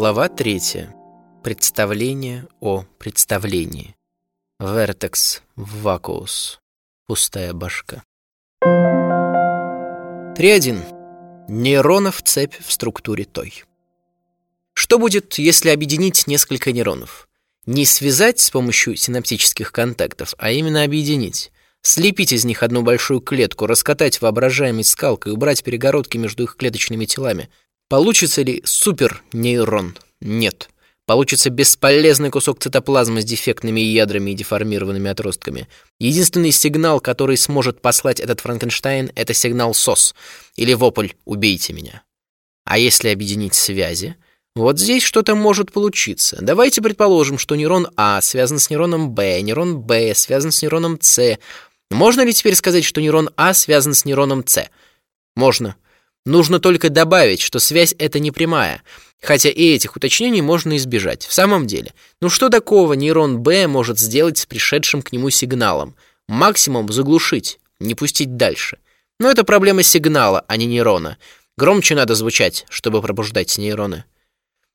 Глава 3. Представление о представлении. Вертекс вакуус. Пустая башка. 3.1. Нейронов цепь в структуре той. Что будет, если объединить несколько нейронов? Не связать с помощью синаптических контактов, а именно объединить. Слепить из них одну большую клетку, раскатать воображаемой скалкой, убрать перегородки между их клеточными телами, Получится ли супернейрон? Нет. Получится бесполезный кусок цитоплазмы с дефектными ядрами и деформированными отростками. Единственный сигнал, который сможет послать этот Франкенштейн, это сигнал СОС или вопль «убейте меня». А если объединить связи? Вот здесь что-то может получиться. Давайте предположим, что нейрон А связан с нейроном Б, нейрон Б связан с нейроном С. Можно ли теперь сказать, что нейрон А связан с нейроном С? Можно. Нужно только добавить, что связь это не прямая, хотя и этих уточнений можно избежать. В самом деле, ну что такого нейрон Б может сделать с пришедшим к нему сигналом? Максимум заглушить, не пустить дальше. Но это проблема сигнала, а не нейрона. Громче надо звучать, чтобы пробуждать нейроны.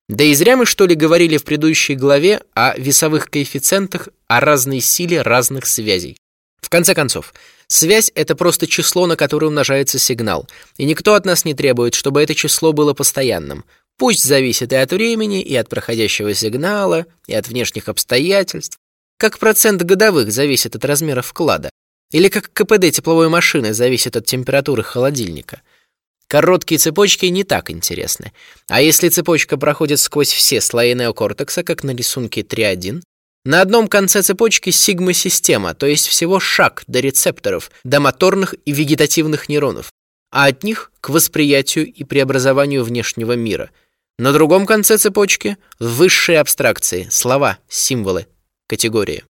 Да и зря мы что ли говорили в предыдущей главе о весовых коэффициентах, о разной силе разных связей. В конце концов, Связь — это просто число, на которое умножается сигнал, и никто от нас не требует, чтобы это число было постоянным. Пусть зависит и от времени, и от проходящего сигнала, и от внешних обстоятельств. Как процент годовых зависит от размера вклада. Или как КПД тепловой машины зависит от температуры холодильника. Короткие цепочки не так интересны. А если цепочка проходит сквозь все слои неокортекса, как на рисунке 3.1, на одном конце цепочки сигма-система, то есть всего шаг до рецепторов, до моторных и вегетативных нейронов, а от них к восприятию и преобразованию внешнего мира. На другом конце цепочки высшие абстракции, слова, символы, категории.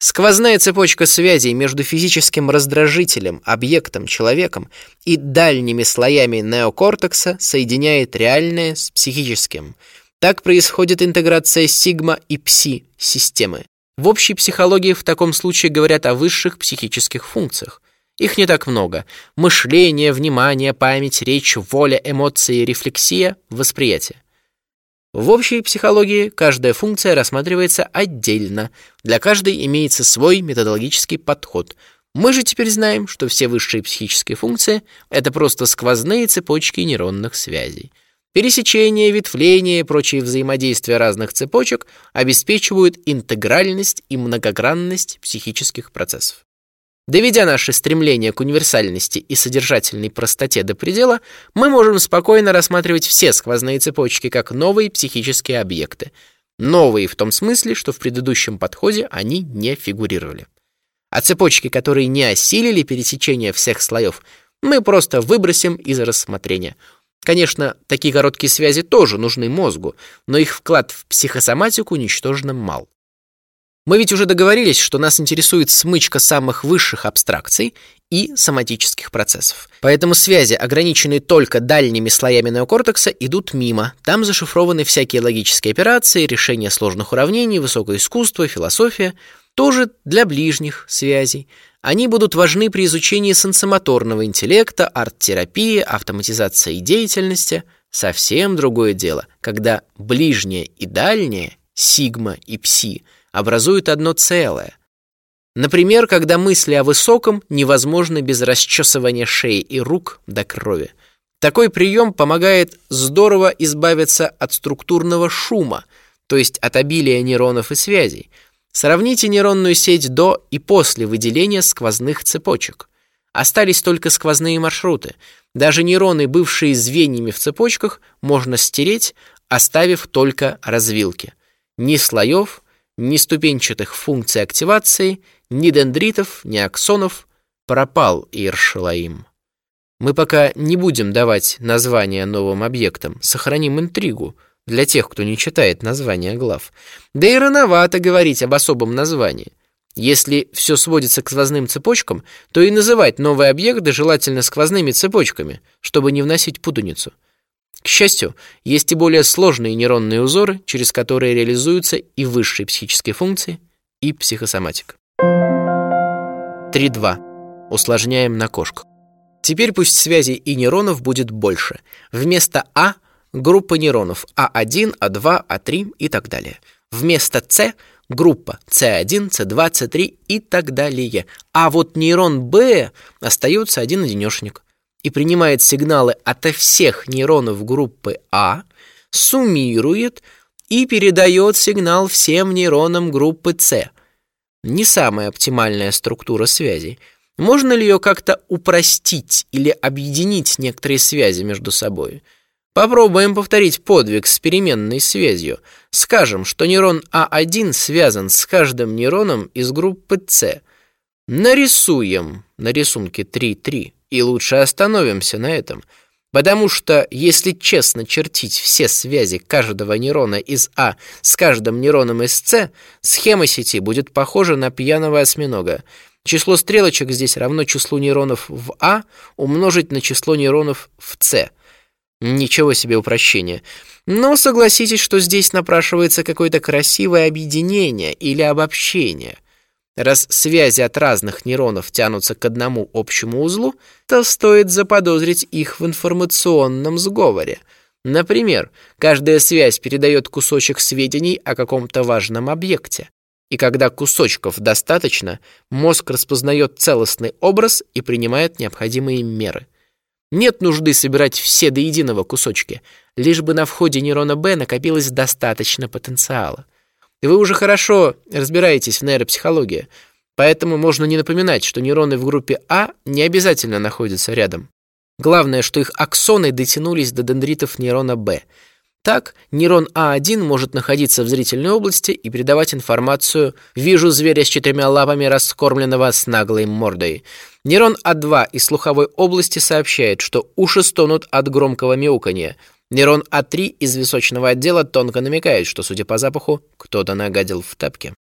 Сквозная цепочка связей между физическим раздражителем, объектом, человеком и дальними слоями неокортекса соединяет реальное с психическим – так происходит интеграция сигма и пси системы. В общей психологии в таком случае говорят о высших психических функциях. Их не так много. Мышление, внимание, память, речь, воля, эмоции, рефлексия, восприятие. В общей психологии каждая функция рассматривается отдельно. Для каждой имеется свой методологический подход. Мы же теперь знаем, что все высшие психические функции — это просто сквозные цепочки нейронных связей. Пересечение, ветвление и прочие взаимодействия разных цепочек обеспечивают интегральность и многогранность психических процессов. Доведя наше стремление к универсальности и содержательной простоте до предела, мы можем спокойно рассматривать все сквозные цепочки как новые психические объекты. Новые в том смысле, что в предыдущем подходе они не фигурировали. А цепочки, которые не осилили пересечение всех слоев, мы просто выбросим из рассмотрения – Конечно, такие короткие связи тоже нужны мозгу, но их вклад в психосоматику ничтожно мал. Мы ведь уже договорились, что нас интересует смычка самых высших абстракций и соматических процессов. Поэтому связи, ограниченные только дальними слоями неокортекса, идут мимо. Там зашифрованы всякие логические операции, решения сложных уравнений, высокое искусство, философия. Тоже для ближних связей. Они будут важны при изучении сенсомоторного интеллекта, арт-терапии, автоматизации деятельности. Совсем другое дело, когда ближнее и дальнее, сигма и пси, образуют одно целое. Например, когда мысли о высоком невозможны без расчесывания шеи и рук до крови. Такой прием помогает здорово избавиться от структурного шума, то есть от обилия нейронов и связей, Сравните нейронную сеть до и после выделения сквозных цепочек. Остались только сквозные маршруты. Даже нейроны, бывшие звеньями в цепочках, можно стереть, оставив только развилки. Ни слоев, ни ступенчатых функций активации, ни дендритов, ни аксонов. Пропал Иршелаим. Мы пока не будем давать названия новым объектам, сохраним интригу – для тех, кто не читает названия глав. Да и рановато говорить об особом названии. Если все сводится к сквозным цепочкам, то и называть новые объекты желательно сквозными цепочками, чтобы не вносить путаницу. К счастью, есть и более сложные нейронные узоры, через которые реализуются и высшие психические функции, и психосоматика. 3.2. Усложняем на кошках. Теперь пусть связей и нейронов будет больше. Вместо А – группа нейронов А1, А2, А3 и так далее. Вместо С группа С1, С2, С3 и так далее. А вот нейрон Б остается один-одинешенек и принимает сигналы от всех нейронов группы А, суммирует и передает сигнал всем нейронам группы С. Не самая оптимальная структура связи. Можно ли ее как-то упростить или объединить некоторые связи между собой? Попробуем повторить подвиг с переменной связью. Скажем, что нейрон А1 связан с каждым нейроном из группы С. Нарисуем на рисунке 3.3 и лучше остановимся на этом – Потому что, если честно чертить все связи каждого нейрона из А с каждым нейроном из С, схема сети будет похожа на пьяного осьминога. Число стрелочек здесь равно числу нейронов в А умножить на число нейронов в С. Ничего себе упрощение. Но согласитесь, что здесь напрашивается какое-то красивое объединение или обобщение – Раз связи от разных нейронов тянутся к одному общему узлу, то стоит заподозрить их в информационном сговоре. Например, каждая связь передает кусочек сведений о каком-то важном объекте. И когда кусочков достаточно, мозг распознает целостный образ и принимает необходимые меры. Нет нужды собирать все до единого кусочки, лишь бы на входе нейрона Б накопилось достаточно потенциала. Вы уже хорошо разбираетесь в нейропсихологии, поэтому можно не напоминать, что нейроны в группе А не обязательно находятся рядом. Главное, что их аксоны дотянулись до дендритов нейрона Б. Так, нейрон А1 может находиться в зрительной области и передавать информацию «Вижу зверя с четырьмя лапами, раскормленного с наглой мордой». Нейрон А2 из слуховой области сообщает, что уши стонут от громкого мяуканья – Нейрон А3 из височного отдела тонко намекает, что, судя по запаху, кто-то нагадил в тапке.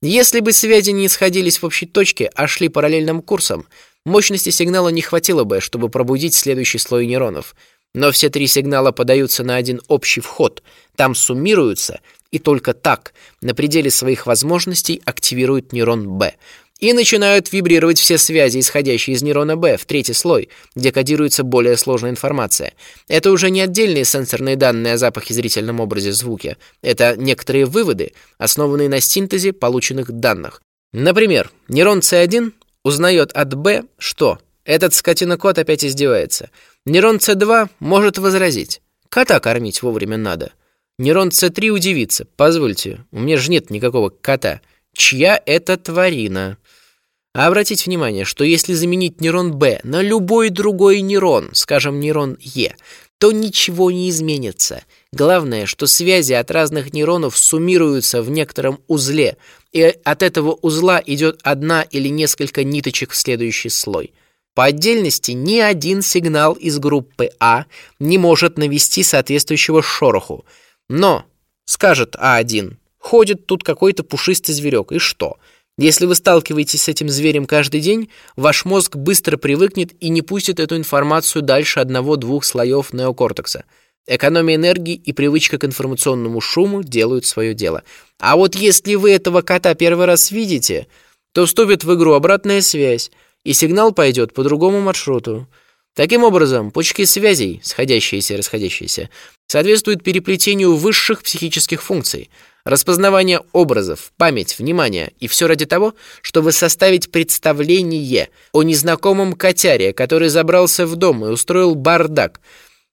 Если бы связи не сходились в общей точке, а шли параллельным курсом, мощности сигнала не хватило бы, чтобы пробудить следующий слой нейронов. Но все три сигнала подаются на один общий вход, там суммируются, и только так, на пределе своих возможностей, активируют нейрон Б и начинают вибрировать все связи, исходящие из нейрона Б, в третий слой, где кодируется более сложная информация. Это уже не отдельные сенсорные данные о запахе, зрительном образе, звуке. Это некоторые выводы, основанные на синтезе полученных данных. Например, нейрон С1 узнает от Б, что этот скотина-кот опять издевается. Нейрон С2 может возразить. Кота кормить вовремя надо. Нейрон С3 удивится. Позвольте, у меня же нет никакого кота. Чья это тварина? А обратите внимание, что если заменить нейрон Б на любой другой нейрон, скажем, нейрон Е, то ничего не изменится. Главное, что связи от разных нейронов суммируются в некотором узле, и от этого узла идет одна или несколько ниточек в следующий слой. По отдельности ни один сигнал из группы А не может навести соответствующего шороху. Но, скажет А1, ходит тут какой-то пушистый зверек, и что – если вы сталкиваетесь с этим зверем каждый день, ваш мозг быстро привыкнет и не пустит эту информацию дальше одного-двух слоев неокортекса. Экономия энергии и привычка к информационному шуму делают свое дело. А вот если вы этого кота первый раз видите, то вступит в игру обратная связь, и сигнал пойдет по другому маршруту. Таким образом, пучки связей, сходящиеся и расходящиеся, соответствуют переплетению высших психических функций – Распознавание образов, память, внимание. И все ради того, чтобы составить представление о незнакомом котяре, который забрался в дом и устроил бардак.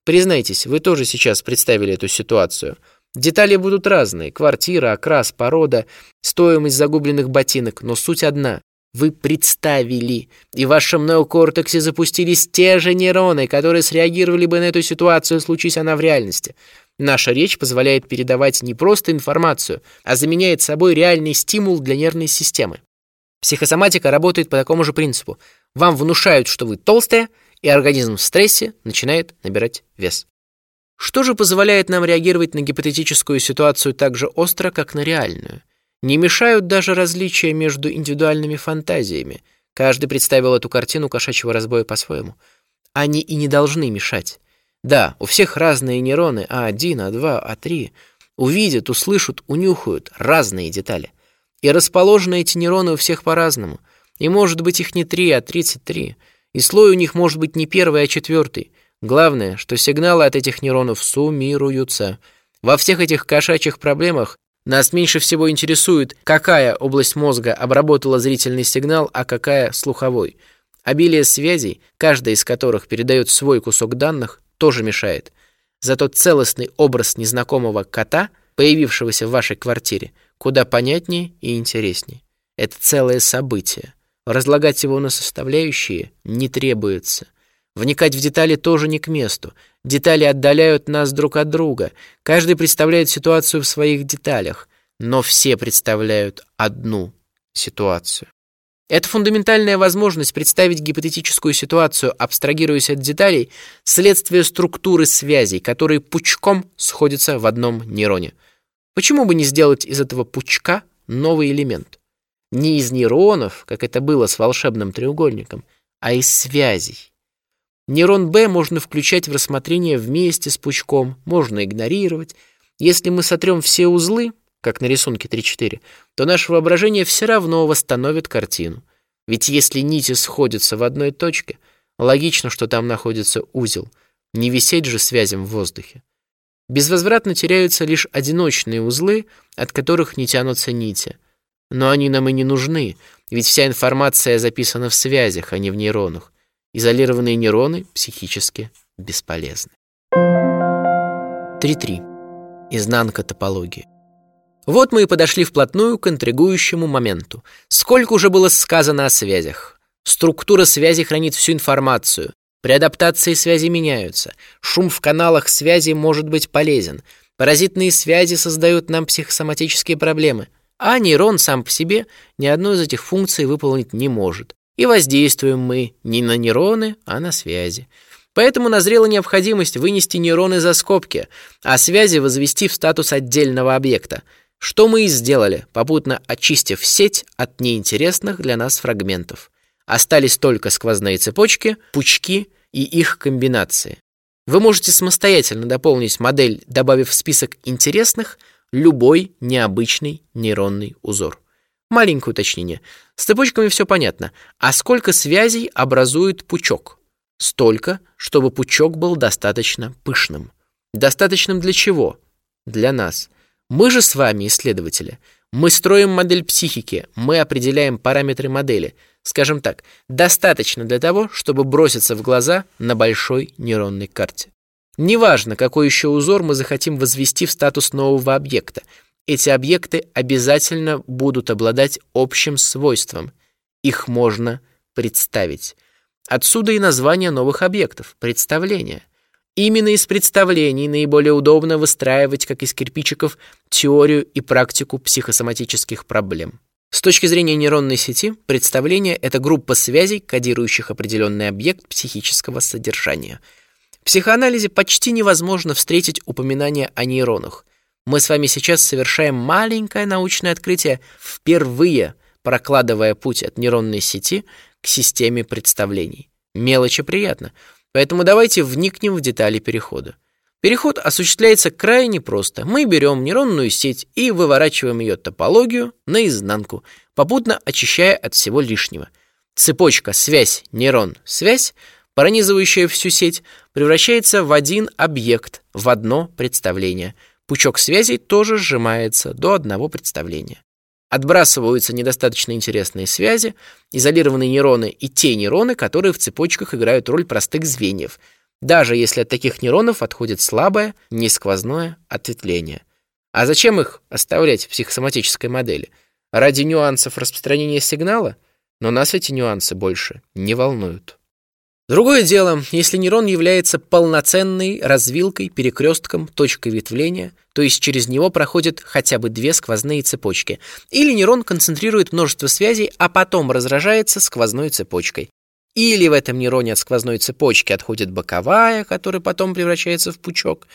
Признайтесь, вы тоже сейчас представили эту ситуацию. Детали будут разные. Квартира, окрас, порода, стоимость загубленных ботинок. Но суть одна. Вы представили, и в вашем неокортексе запустились те же нейроны, которые среагировали бы на эту ситуацию, случись она в реальности. Наша речь позволяет передавать не просто информацию, а заменяет собой реальный стимул для нервной системы. Психосоматика работает по такому же принципу. Вам внушают, что вы толстая, и организм в стрессе начинает набирать вес. Что же позволяет нам реагировать на гипотетическую ситуацию так же остро, как на реальную? Не мешают даже различия между индивидуальными фантазиями. Каждый представил эту картину кошачьего разбоя по-своему. Они и не должны мешать. Да, у всех разные нейроны А1, А2, А3. Увидят, услышат, унюхают разные детали. И расположены эти нейроны у всех по-разному. И может быть их не 3, а 33. И слой у них может быть не первый, а четвертый. Главное, что сигналы от этих нейронов суммируются. Во всех этих кошачьих проблемах нас меньше всего интересует, какая область мозга обработала зрительный сигнал, а какая слуховой. Обилие связей, каждая из которых передает свой кусок данных, тоже мешает. Зато целостный образ незнакомого кота, появившегося в вашей квартире, куда понятнее и интереснее. Это целое событие. Разлагать его на составляющие не требуется. Вникать в детали тоже не к месту. Детали отдаляют нас друг от друга. Каждый представляет ситуацию в своих деталях, но все представляют одну ситуацию. Это фундаментальная возможность представить гипотетическую ситуацию, абстрагируясь от деталей, следствие структуры связей, которые пучком сходятся в одном нейроне. Почему бы не сделать из этого пучка новый элемент? Не из нейронов, как это было с волшебным треугольником, а из связей. Нейрон Б можно включать в рассмотрение вместе с пучком, можно игнорировать. Если мы сотрем все узлы, как на рисунке 3-4, то наше воображение все равно восстановит картину. Ведь если нити сходятся в одной точке, логично, что там находится узел. Не висеть же связям в воздухе. Безвозвратно теряются лишь одиночные узлы, от которых не тянутся нити – но они нам и не нужны, ведь вся информация записана в связях, а не в нейронах. Изолированные нейроны психически бесполезны. 3.3. Изнанка топологии. Вот мы и подошли вплотную к интригующему моменту. Сколько уже было сказано о связях. Структура связи хранит всю информацию. При адаптации связи меняются. Шум в каналах связи может быть полезен. Паразитные связи создают нам психосоматические проблемы – а нейрон сам по себе ни одной из этих функций выполнить не может. И воздействуем мы не на нейроны, а на связи. Поэтому назрела необходимость вынести нейроны за скобки, а связи возвести в статус отдельного объекта, что мы и сделали, попутно очистив сеть от неинтересных для нас фрагментов. Остались только сквозные цепочки, пучки и их комбинации. Вы можете самостоятельно дополнить модель, добавив в список интересных, любой необычный нейронный узор. Маленькое уточнение. С цепочками все понятно. А сколько связей образует пучок? Столько, чтобы пучок был достаточно пышным. Достаточным для чего? Для нас. Мы же с вами, исследователи. Мы строим модель психики, мы определяем параметры модели. Скажем так, достаточно для того, чтобы броситься в глаза на большой нейронной карте. Неважно, какой еще узор мы захотим возвести в статус нового объекта. Эти объекты обязательно будут обладать общим свойством. Их можно представить. Отсюда и название новых объектов – представление. Именно из представлений наиболее удобно выстраивать, как из кирпичиков, теорию и практику психосоматических проблем. С точки зрения нейронной сети, представление – это группа связей, кодирующих определенный объект психического содержания – в психоанализе почти невозможно встретить упоминание о нейронах. Мы с вами сейчас совершаем маленькое научное открытие, впервые прокладывая путь от нейронной сети к системе представлений. Мелочи приятно, поэтому давайте вникнем в детали перехода. Переход осуществляется крайне просто. Мы берем нейронную сеть и выворачиваем ее топологию наизнанку, попутно очищая от всего лишнего. Цепочка связь нейрон связь пронизывающая всю сеть, превращается в один объект, в одно представление. Пучок связей тоже сжимается до одного представления. Отбрасываются недостаточно интересные связи, изолированные нейроны и те нейроны, которые в цепочках играют роль простых звеньев, даже если от таких нейронов отходит слабое, несквозное ответвление. А зачем их оставлять в психосоматической модели? Ради нюансов распространения сигнала? Но нас эти нюансы больше не волнуют. Другое дело, если нейрон является полноценной развилкой, перекрестком, точкой ветвления, то есть через него проходят хотя бы две сквозные цепочки, или нейрон концентрирует множество связей, а потом разражается сквозной цепочкой. Или в этом нейроне от сквозной цепочки отходит боковая, которая потом превращается в пучок.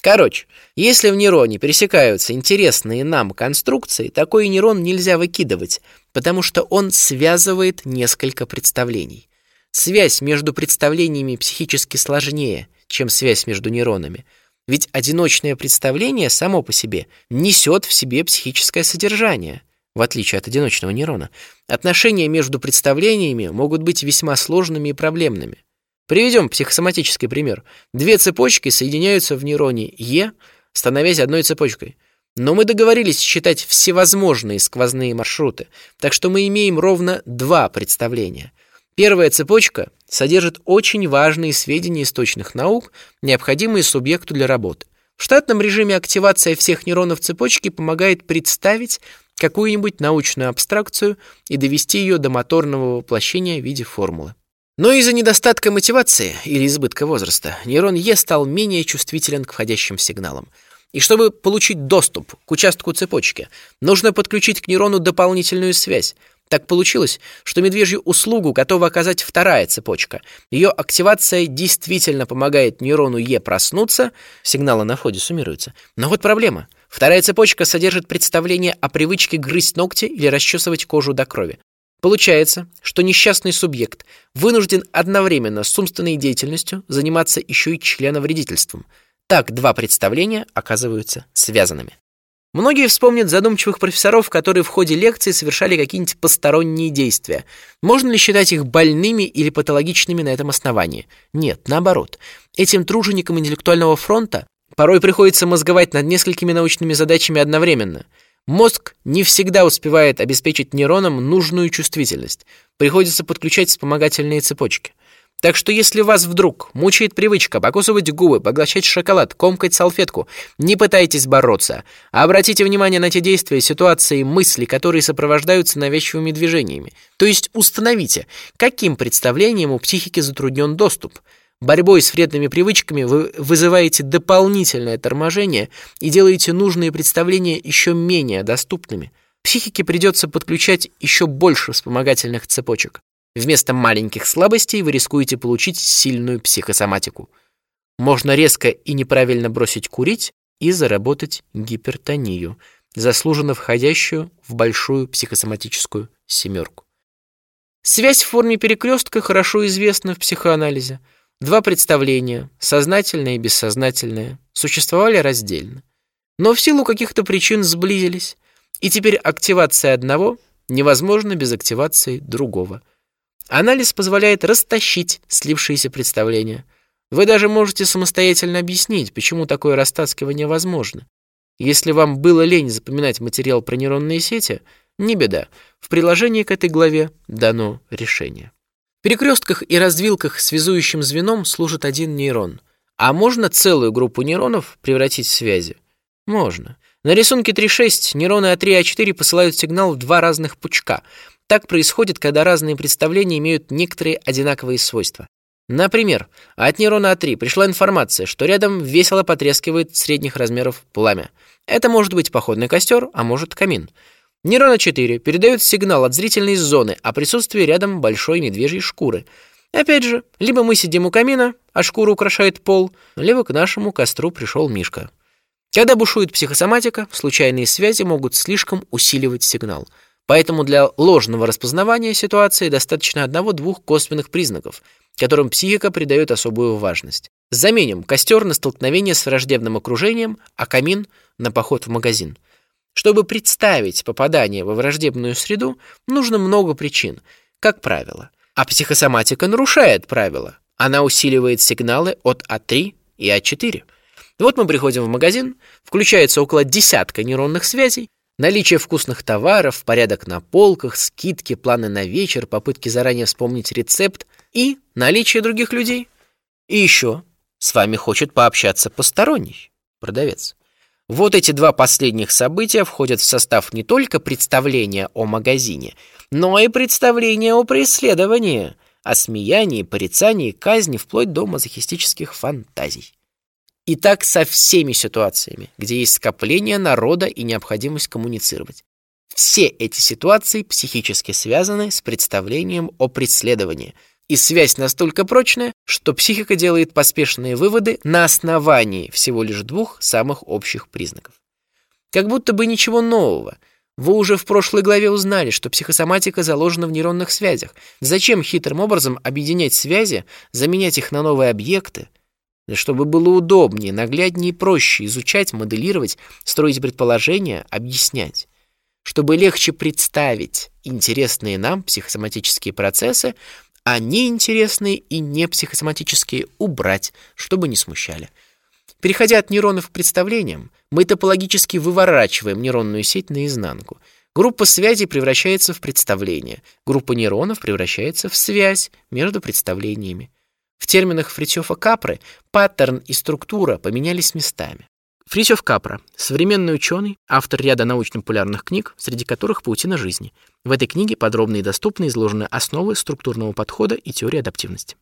Короче, если в нейроне пересекаются интересные нам конструкции, такой нейрон нельзя выкидывать, потому что он связывает несколько представлений. Связь между представлениями психически сложнее, чем связь между нейронами. Ведь одиночное представление само по себе несет в себе психическое содержание, в отличие от одиночного нейрона. Отношения между представлениями могут быть весьма сложными и проблемными. Приведем психосоматический пример. Две цепочки соединяются в нейроне Е, становясь одной цепочкой. Но мы договорились считать всевозможные сквозные маршруты, так что мы имеем ровно два представления. Первая цепочка содержит очень важные сведения из точных наук, необходимые субъекту для работы. В штатном режиме активация всех нейронов цепочки помогает представить какую-нибудь научную абстракцию и довести ее до моторного воплощения в виде формулы. Но из-за недостатка мотивации или избытка возраста нейрон Е стал менее чувствителен к входящим сигналам. И чтобы получить доступ к участку цепочки, нужно подключить к нейрону дополнительную связь. Так получилось, что медвежью услугу готова оказать вторая цепочка. Ее активация действительно помогает нейрону Е проснуться, сигналы на входе суммируются. Но вот проблема. Вторая цепочка содержит представление о привычке грызть ногти или расчесывать кожу до крови. Получается, что несчастный субъект вынужден одновременно с умственной деятельностью заниматься еще и членовредительством – так два представления оказываются связанными. Многие вспомнят задумчивых профессоров, которые в ходе лекции совершали какие-нибудь посторонние действия. Можно ли считать их больными или патологичными на этом основании? Нет, наоборот. Этим труженикам интеллектуального фронта порой приходится мозговать над несколькими научными задачами одновременно. Мозг не всегда успевает обеспечить нейронам нужную чувствительность. Приходится подключать вспомогательные цепочки. Так что если вас вдруг мучает привычка покусывать губы, поглощать шоколад, комкать салфетку, не пытайтесь бороться. А обратите внимание на те действия, ситуации, мысли, которые сопровождаются навязчивыми движениями. То есть установите, каким представлением у психики затруднен доступ. Борьбой с вредными привычками вы вызываете дополнительное торможение и делаете нужные представления еще менее доступными. Психике придется подключать еще больше вспомогательных цепочек. Вместо маленьких слабостей вы рискуете получить сильную психосоматику. Можно резко и неправильно бросить курить и заработать гипертонию, заслуженно входящую в большую психосоматическую семерку. Связь в форме перекрестка хорошо известна в психоанализе. Два представления, сознательное и бессознательное, существовали раздельно. Но в силу каких-то причин сблизились, и теперь активация одного невозможна без активации другого – Анализ позволяет растащить слившиеся представления. Вы даже можете самостоятельно объяснить, почему такое растаскивание возможно. Если вам было лень запоминать материал про нейронные сети, не беда. В приложении к этой главе дано решение. В перекрестках и развилках связующим звеном служит один нейрон. А можно целую группу нейронов превратить в связи? Можно. На рисунке 3.6 нейроны А3 и А4 посылают сигнал в два разных пучка – так происходит, когда разные представления имеют некоторые одинаковые свойства. Например, от нейрона А3 пришла информация, что рядом весело потрескивает средних размеров пламя. Это может быть походный костер, а может камин. Нейрон А4 передает сигнал от зрительной зоны о присутствии рядом большой медвежьей шкуры. Опять же, либо мы сидим у камина, а шкура украшает пол, либо к нашему костру пришел Мишка. Когда бушует психосоматика, случайные связи могут слишком усиливать сигнал – Поэтому для ложного распознавания ситуации достаточно одного-двух косвенных признаков, которым психика придает особую важность. Заменим костер на столкновение с враждебным окружением, а камин на поход в магазин. Чтобы представить попадание во враждебную среду, нужно много причин, как правило. А психосоматика нарушает правила. Она усиливает сигналы от А3 и А4. Вот мы приходим в магазин, включается около десятка нейронных связей, Наличие вкусных товаров, порядок на полках, скидки, планы на вечер, попытки заранее вспомнить рецепт и наличие других людей. И еще с вами хочет пообщаться посторонний продавец. Вот эти два последних события входят в состав не только представления о магазине, но и представления о преследовании, о смеянии, порицании, казни, вплоть до мазохистических фантазий. И так со всеми ситуациями, где есть скопление народа и необходимость коммуницировать. Все эти ситуации психически связаны с представлением о преследовании, и связь настолько прочная, что психика делает поспешные выводы на основании всего лишь двух самых общих признаков. Как будто бы ничего нового. Вы уже в прошлой главе узнали, что психосоматика заложена в нейронных связях. Зачем хитрым образом объединять связи, заменять их на новые объекты? Чтобы было удобнее, нагляднее и проще изучать, моделировать, строить предположения, объяснять. Чтобы легче представить интересные нам психосоматические процессы, а неинтересные и не психосоматические убрать, чтобы не смущали. Переходя от нейронов к представлениям, мы топологически выворачиваем нейронную сеть наизнанку. Группа связей превращается в представление, группа нейронов превращается в связь между представлениями. В терминах Фритьёфа Капры паттерн и структура поменялись местами. Фритьёф Капра – современный ученый, автор ряда научно-популярных книг, среди которых «Паутина жизни». В этой книге подробно и доступно изложены основы структурного подхода и теории адаптивности.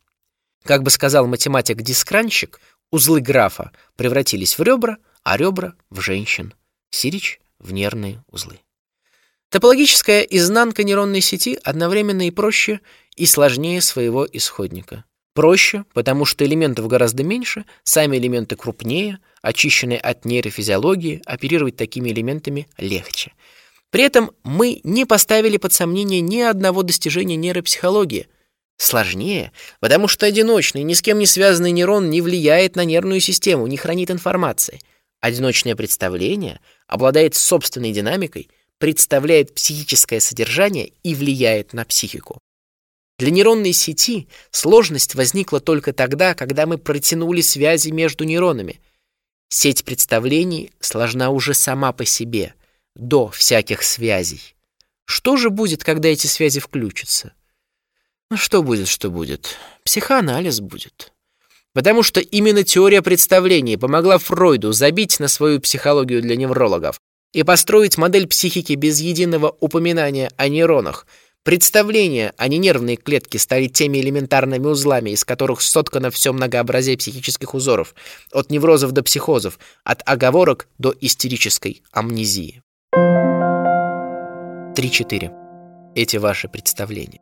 Как бы сказал математик-дискранщик, узлы графа превратились в ребра, а ребра – в женщин. Сирич – в нервные узлы. Топологическая изнанка нейронной сети одновременно и проще, и сложнее своего исходника. Проще, потому что элементов гораздо меньше, сами элементы крупнее, очищенные от нейрофизиологии, оперировать такими элементами легче. При этом мы не поставили под сомнение ни одного достижения нейропсихологии. Сложнее, потому что одиночный, ни с кем не связанный нейрон не влияет на нервную систему, не хранит информации. Одиночное представление обладает собственной динамикой, представляет психическое содержание и влияет на психику. Для нейронной сети сложность возникла только тогда, когда мы протянули связи между нейронами. Сеть представлений сложна уже сама по себе, до всяких связей. Что же будет, когда эти связи включатся? Ну что будет, что будет? Психоанализ будет. Потому что именно теория представлений помогла Фройду забить на свою психологию для неврологов и построить модель психики без единого упоминания о нейронах – Представления, а не нервные клетки, стали теми элементарными узлами, из которых соткано все многообразие психических узоров, от неврозов до психозов, от оговорок до истерической амнезии. 3-4. Эти ваши представления.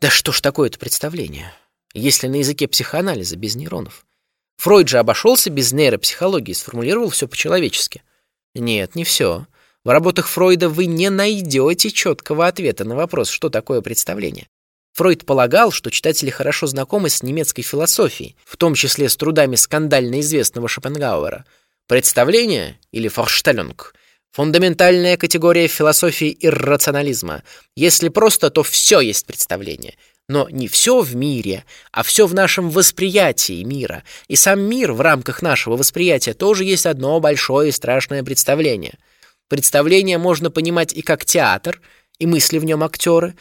Да что ж такое это представление, если на языке психоанализа без нейронов? Фройд же обошелся без нейропсихологии, сформулировал все по-человечески. Нет, не все. В работах Фройда вы не найдете четкого ответа на вопрос, что такое представление. Фройд полагал, что читатели хорошо знакомы с немецкой философией, в том числе с трудами скандально известного Шопенгауэра. Представление, или форштеллинг, фундаментальная категория философии иррационализма. Если просто, то все есть представление. Но не все в мире, а все в нашем восприятии мира. И сам мир в рамках нашего восприятия тоже есть одно большое и страшное представление – Представление можно понимать и как театр, и мысли в нем актеры,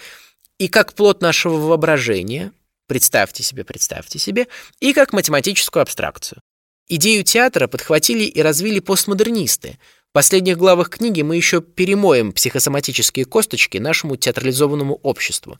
и как плод нашего воображения, представьте себе, представьте себе, и как математическую абстракцию. Идею театра подхватили и развили постмодернисты. В последних главах книги мы еще перемоем психосоматические косточки нашему театрализованному обществу.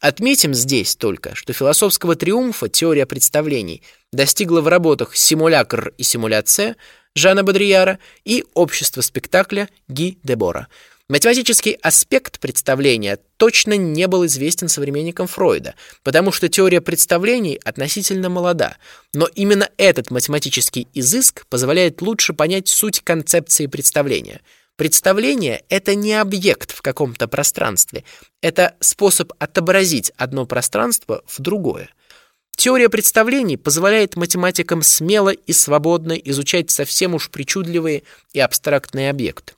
Отметим здесь только, что философского триумфа теория представлений достигла в работах «Симулякр» и «Симуляция», Жана Бодрияра и «Общество спектакля» Ги Дебора. Математический аспект представления точно не был известен современникам Фройда, потому что теория представлений относительно молода, но именно этот математический изыск позволяет лучше понять суть концепции представления. Представление — это не объект в каком-то пространстве, это способ отобразить одно пространство в другое. Теория представлений позволяет математикам смело и свободно изучать совсем уж причудливые и абстрактные объекты.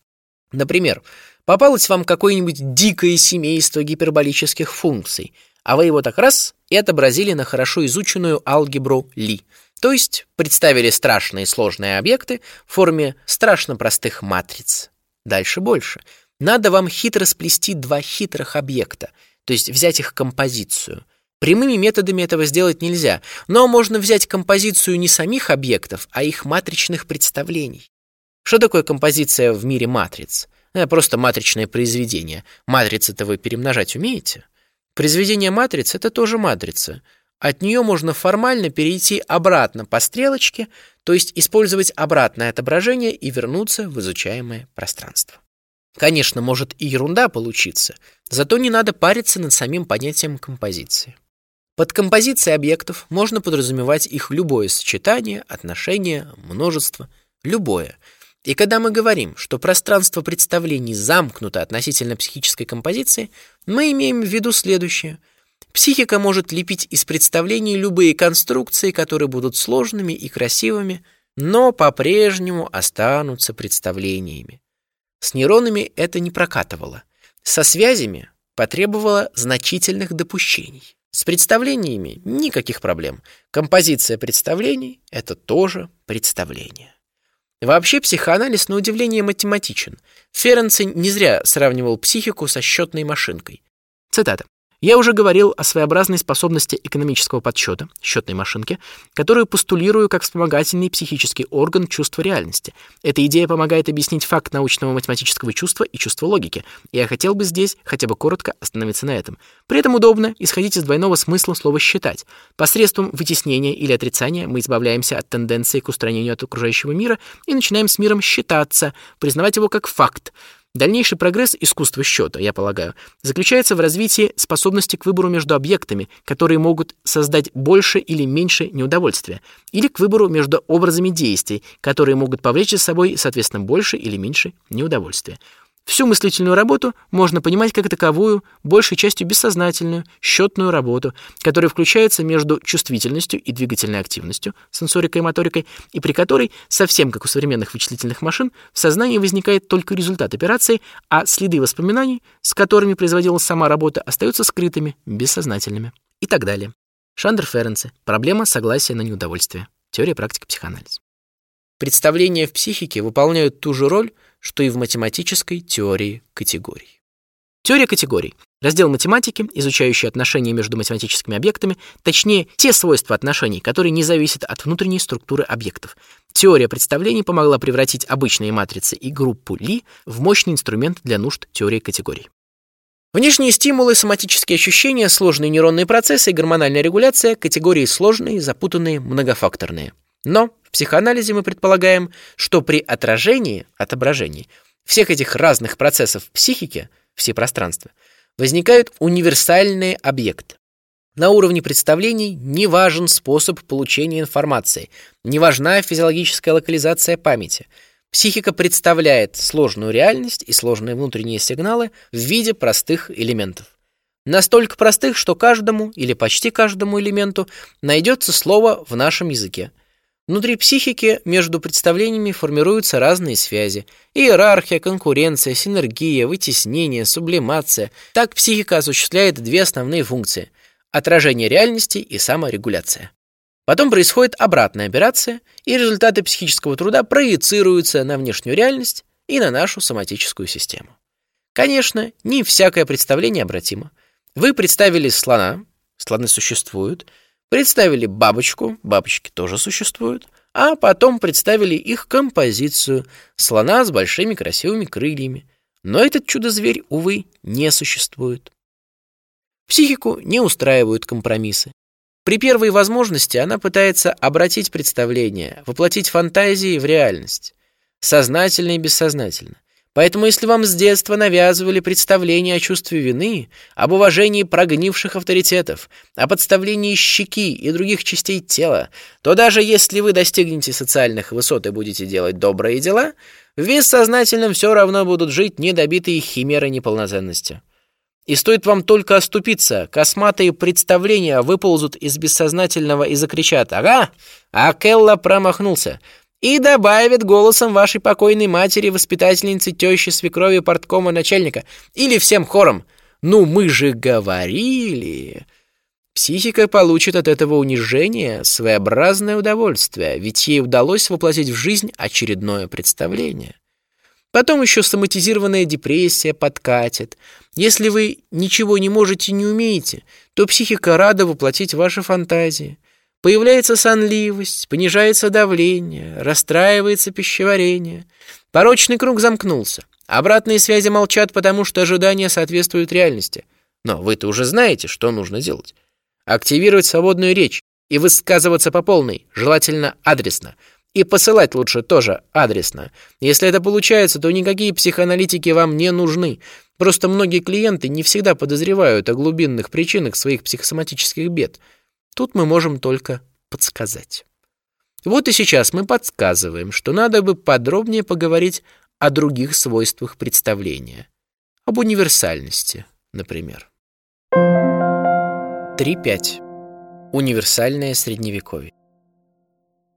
Например, попалось вам какое-нибудь дикое семейство гиперболических функций, а вы его так раз и отобразили на хорошо изученную алгебру Ли. То есть представили страшные сложные объекты в форме страшно простых матриц. Дальше больше. Надо вам хитро сплести два хитрых объекта, то есть взять их композицию – Прямыми методами этого сделать нельзя, но можно взять композицию не самих объектов, а их матричных представлений. Что такое композиция в мире матриц? Это просто матричное произведение. Матрицы-то вы перемножать умеете? Произведение матриц — это тоже матрица. От нее можно формально перейти обратно по стрелочке, то есть использовать обратное отображение и вернуться в изучаемое пространство. Конечно, может и ерунда получиться, зато не надо париться над самим понятием композиции. Под композицией объектов можно подразумевать их любое сочетание, отношение, множество, любое. И когда мы говорим, что пространство представлений замкнуто относительно психической композиции, мы имеем в виду следующее. Психика может лепить из представлений любые конструкции, которые будут сложными и красивыми, но по-прежнему останутся представлениями. С нейронами это не прокатывало. Со связями потребовало значительных допущений. С представлениями никаких проблем. Композиция представлений — это тоже представление. Вообще психоанализ на удивление математичен. Ференци не зря сравнивал психику со счетной машинкой. Цитата. Я уже говорил о своеобразной способности экономического подсчета, счетной машинки, которую постулирую как вспомогательный психический орган чувства реальности. Эта идея помогает объяснить факт научного математического чувства и чувства логики. Я хотел бы здесь хотя бы коротко остановиться на этом. При этом удобно исходить из двойного смысла слова «считать». Посредством вытеснения или отрицания мы избавляемся от тенденции к устранению от окружающего мира и начинаем с миром считаться, признавать его как факт. Дальнейший прогресс искусства счета, я полагаю, заключается в развитии способности к выбору между объектами, которые могут создать больше или меньше неудовольствия, или к выбору между образами действий, которые могут повлечь за собой, соответственно, больше или меньше неудовольствия. Всю мыслительную работу можно понимать как таковую, большей частью бессознательную, счетную работу, которая включается между чувствительностью и двигательной активностью, сенсорикой и моторикой, и при которой, совсем как у современных вычислительных машин, в сознании возникает только результат операции, а следы воспоминаний, с которыми производилась сама работа, остаются скрытыми, бессознательными и так далее. Шандер Ференце. Проблема согласия на неудовольствие. Теория практики психоанализа. Представления в психике выполняют ту же роль, что и в математической теории категорий. Теория категорий – раздел математики, изучающий отношения между математическими объектами, точнее, те свойства отношений, которые не зависят от внутренней структуры объектов. Теория представлений помогла превратить обычные матрицы и группу Ли в мощный инструмент для нужд теории категорий. Внешние стимулы, соматические ощущения, сложные нейронные процессы и гормональная регуляция – категории сложные, запутанные, многофакторные. Но в психоанализе мы предполагаем, что при отражении, отображении всех этих разных процессов в психике, все пространства, возникают универсальные объекты. На уровне представлений не важен способ получения информации, не важна физиологическая локализация памяти. Психика представляет сложную реальность и сложные внутренние сигналы в виде простых элементов. Настолько простых, что каждому или почти каждому элементу найдется слово в нашем языке. Внутри психики между представлениями формируются разные связи. Иерархия, конкуренция, синергия, вытеснение, сублимация. Так психика осуществляет две основные функции – отражение реальности и саморегуляция. Потом происходит обратная операция, и результаты психического труда проецируются на внешнюю реальность и на нашу соматическую систему. Конечно, не всякое представление обратимо. Вы представили слона, слоны существуют – Представили бабочку, бабочки тоже существуют, а потом представили их композицию слона с большими красивыми крыльями. Но этот чудо-зверь, увы, не существует. Психику не устраивают компромиссы. При первой возможности она пытается обратить представление, воплотить фантазии в реальность, сознательно и бессознательно. Поэтому если вам с детства навязывали представление о чувстве вины, об уважении прогнивших авторитетов, о подставлении щеки и других частей тела, то даже если вы достигнете социальных высот и будете делать добрые дела, в бессознательном все равно будут жить недобитые химеры неполноценности. И стоит вам только оступиться, косматые представления выползут из бессознательного и закричат «Ага!» А Келла промахнулся — и добавит голосом вашей покойной матери, воспитательницы, тещи, свекрови, порткома, начальника. Или всем хором. Ну, мы же говорили. Психика получит от этого унижения своеобразное удовольствие, ведь ей удалось воплотить в жизнь очередное представление. Потом еще соматизированная депрессия подкатит. Если вы ничего не можете и не умеете, то психика рада воплотить ваши фантазии. Появляется сонливость, понижается давление, расстраивается пищеварение. Порочный круг замкнулся. Обратные связи молчат, потому что ожидания соответствуют реальности. Но вы-то уже знаете, что нужно делать. Активировать свободную речь и высказываться по полной, желательно адресно. И посылать лучше тоже адресно. Если это получается, то никакие психоаналитики вам не нужны. Просто многие клиенты не всегда подозревают о глубинных причинах своих психосоматических бед – Тут мы можем только подсказать. Вот и сейчас мы подсказываем, что надо бы подробнее поговорить о других свойствах представления. Об универсальности, например. 3.5. Универсальное средневековье.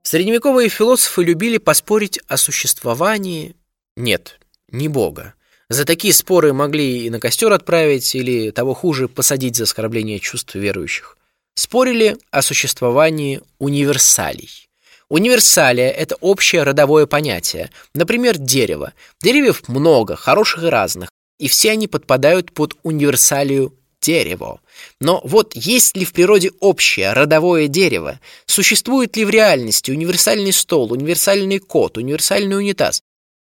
Средневековые философы любили поспорить о существовании, нет, не Бога, За такие споры могли и на костер отправить, или, того хуже, посадить за оскорбление чувств верующих. Спорили о существовании универсалей. Универсалия – это общее родовое понятие. Например, дерево. Деревьев много, хороших и разных, и все они подпадают под универсалию дерево. Но вот есть ли в природе общее родовое дерево? Существует ли в реальности универсальный стол, универсальный кот, универсальный унитаз?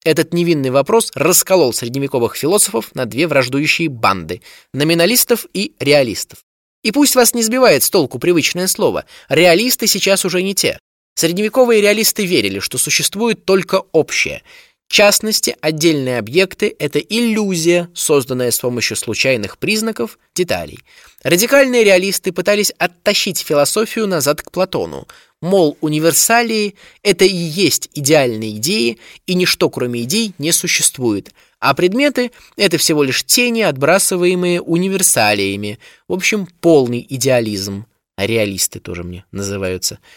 Этот невинный вопрос расколол средневековых философов на две враждующие банды – номиналистов и реалистов. И пусть вас не сбивает с толку привычное слово, реалисты сейчас уже не те. Средневековые реалисты верили, что существует только общее – частности, отдельные объекты – это иллюзия, созданная с помощью случайных признаков, деталей. Радикальные реалисты пытались оттащить философию назад к Платону, мол, универсалии – это и есть идеальные идеи, и ничто, кроме идей, не существует, а предметы – это всего лишь тени, отбрасываемые универсалиями. В общем, полный идеализм. А реалисты тоже мне называются –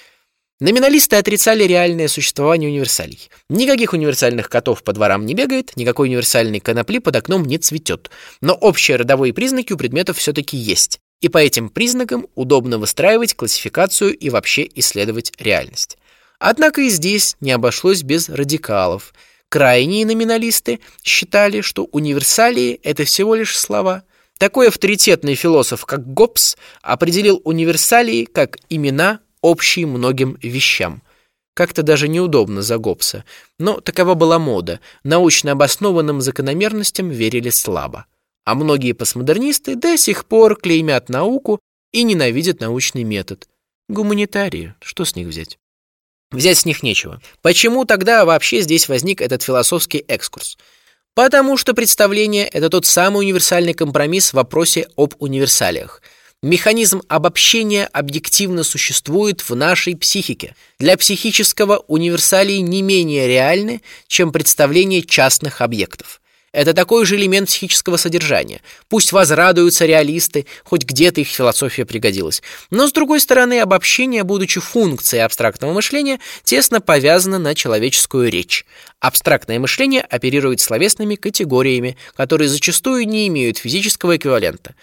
Номиналисты отрицали реальное существование универсалей. Никаких универсальных котов по дворам не бегает, никакой универсальной конопли под окном не цветет. Но общие родовые признаки у предметов все-таки есть. И по этим признакам удобно выстраивать классификацию и вообще исследовать реальность. Однако и здесь не обошлось без радикалов. Крайние номиналисты считали, что универсалии – это всего лишь слова. Такой авторитетный философ, как Гоббс, определил универсалии как имена общий многим вещам. Как-то даже неудобно за Гоббса, но такова была мода. Научно обоснованным закономерностям верили слабо. А многие постмодернисты до сих пор клеймят науку и ненавидят научный метод. Гуманитарии, что с них взять? Взять с них нечего. Почему тогда вообще здесь возник этот философский экскурс? Потому что представление – это тот самый универсальный компромисс в вопросе об универсалиях – Механизм обобщения объективно существует в нашей психике. Для психического универсалии не менее реальны, чем представление частных объектов. Это такой же элемент психического содержания. Пусть возрадуются реалисты, хоть где-то их философия пригодилась. Но, с другой стороны, обобщение, будучи функцией абстрактного мышления, тесно повязано на человеческую речь. Абстрактное мышление оперирует словесными категориями, которые зачастую не имеют физического эквивалента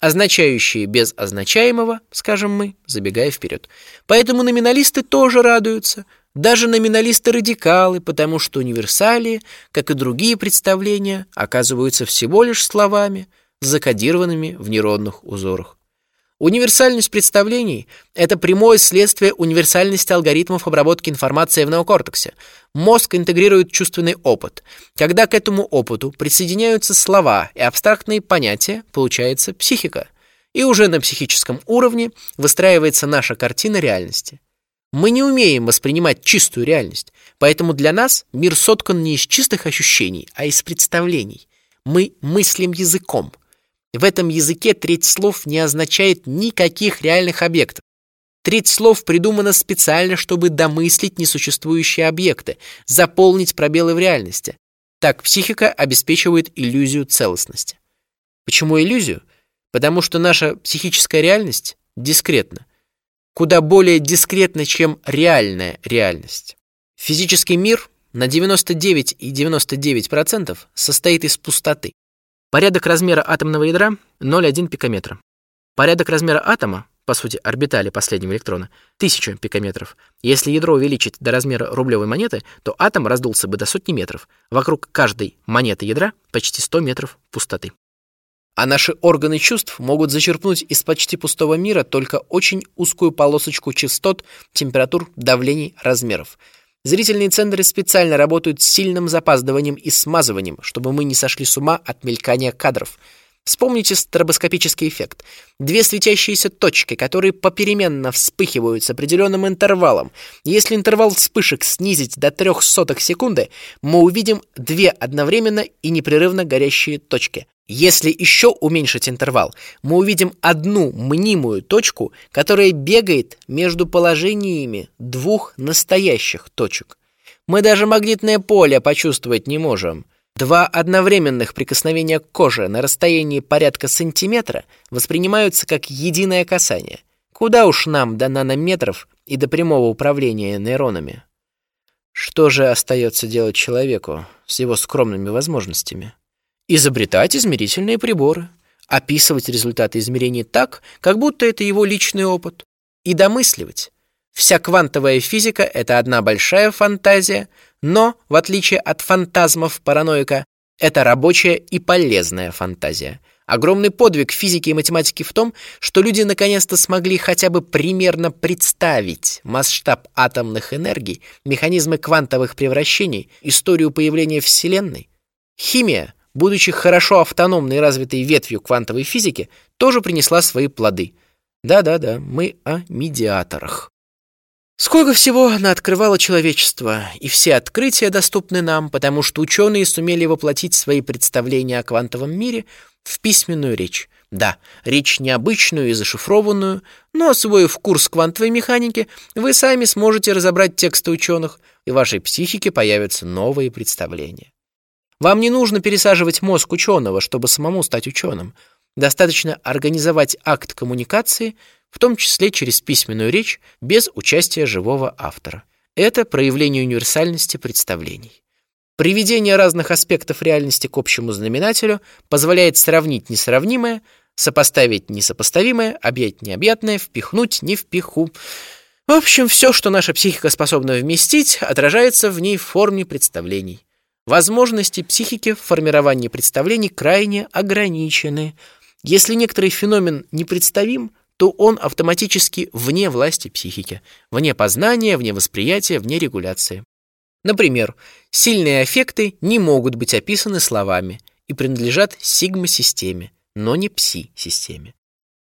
означающие без означаемого, скажем мы, забегая вперед. Поэтому номиналисты тоже радуются, даже номиналисты-радикалы, потому что универсалии, как и другие представления, оказываются всего лишь словами, закодированными в нейронных узорах. Универсальность представлений – это прямое следствие универсальности алгоритмов обработки информации в неокортексе. Мозг интегрирует чувственный опыт. Когда к этому опыту присоединяются слова и абстрактные понятия, получается психика. И уже на психическом уровне выстраивается наша картина реальности. Мы не умеем воспринимать чистую реальность, поэтому для нас мир соткан не из чистых ощущений, а из представлений. Мы мыслим языком – в этом языке треть слов не означает никаких реальных объектов. Треть слов придумана специально, чтобы домыслить несуществующие объекты, заполнить пробелы в реальности. Так психика обеспечивает иллюзию целостности. Почему иллюзию? Потому что наша психическая реальность дискретна. Куда более дискретна, чем реальная реальность. Физический мир на 99,99% ,99 состоит из пустоты. Порядок размера атомного ядра 0,1 пикометра. Порядок размера атома, по сути, орбитали последнего электрона, 1000 пикометров. Если ядро увеличить до размера рублевой монеты, то атом раздулся бы до сотни метров. Вокруг каждой монеты ядра почти 100 метров пустоты. А наши органы чувств могут зачерпнуть из почти пустого мира только очень узкую полосочку частот, температур, давлений, размеров – Зрительные центры специально работают с сильным запаздыванием и смазыванием, чтобы мы не сошли с ума от мелькания кадров. Вспомните стробоскопический эффект. Две светящиеся точки, которые попеременно вспыхивают с определенным интервалом. Если интервал вспышек снизить до трех сотых секунды, мы увидим две одновременно и непрерывно горящие точки. Если еще уменьшить интервал, мы увидим одну мнимую точку, которая бегает между положениями двух настоящих точек. Мы даже магнитное поле почувствовать не можем. Два одновременных прикосновения к коже на расстоянии порядка сантиметра воспринимаются как единое касание. Куда уж нам до нанометров и до прямого управления нейронами? Что же остается делать человеку с его скромными возможностями? Изобретать измерительные приборы, описывать результаты измерений так, как будто это его личный опыт, и домысливать. Вся квантовая физика — это одна большая фантазия, но, в отличие от фантазмов параноика, это рабочая и полезная фантазия. Огромный подвиг физики и математики в том, что люди наконец-то смогли хотя бы примерно представить масштаб атомных энергий, механизмы квантовых превращений, историю появления Вселенной. Химия, будучи хорошо автономной и развитой ветвью квантовой физики, тоже принесла свои плоды. Да-да-да, мы о медиаторах. Сколько всего наоткрывало человечество, и все открытия доступны нам, потому что ученые сумели воплотить свои представления о квантовом мире в письменную речь. Да, речь необычную и зашифрованную, но, освоив курс квантовой механики, вы сами сможете разобрать тексты ученых, и в вашей психике появятся новые представления. Вам не нужно пересаживать мозг ученого, чтобы самому стать ученым. Достаточно организовать акт коммуникации – в том числе через письменную речь без участия живого автора. Это проявление универсальности представлений. Приведение разных аспектов реальности к общему знаменателю позволяет сравнить несравнимое, сопоставить несопоставимое, объять необъятное, впихнуть не впиху. В общем, все, что наша психика способна вместить, отражается в ней в форме представлений. Возможности психики в формировании представлений крайне ограничены. Если некоторый феномен непредставим, то он автоматически вне власти психики, вне познания, вне восприятия, вне регуляции. Например, сильные аффекты не могут быть описаны словами и принадлежат сигма-системе, но не пси-системе.